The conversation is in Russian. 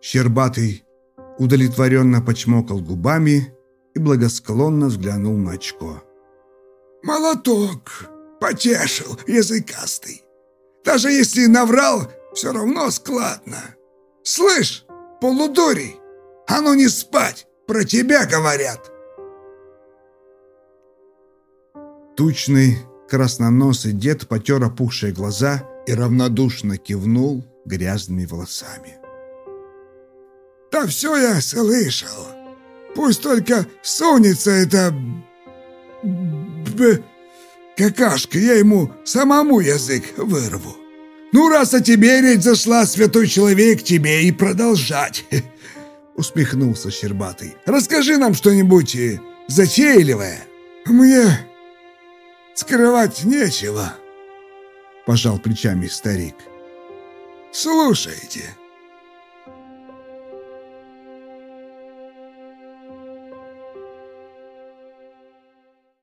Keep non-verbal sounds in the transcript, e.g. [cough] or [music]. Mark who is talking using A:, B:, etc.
A: Щербатый удовлетворенно почмокал губами и благосклонно взглянул на очко.
B: «Молоток! Потешил, языкастый! Даже если наврал, все равно складно! Слышь, полудурий, а ну не спать, про тебя говорят!»
A: Тучный, красноносый дед потер опухшие глаза и равнодушно кивнул грязными волосами.
B: «Да все я слышал. Пусть только сунется эта... Б... какашка, я ему самому язык вырву. Ну, раз о тебе речь зашла, святой человек, тебе и продолжать!» [laughs] Усмехнулся Щербатый. «Расскажи нам что-нибудь затейливое. Мне скрывать нечего!» Пожал плечами старик. «Слушайте!»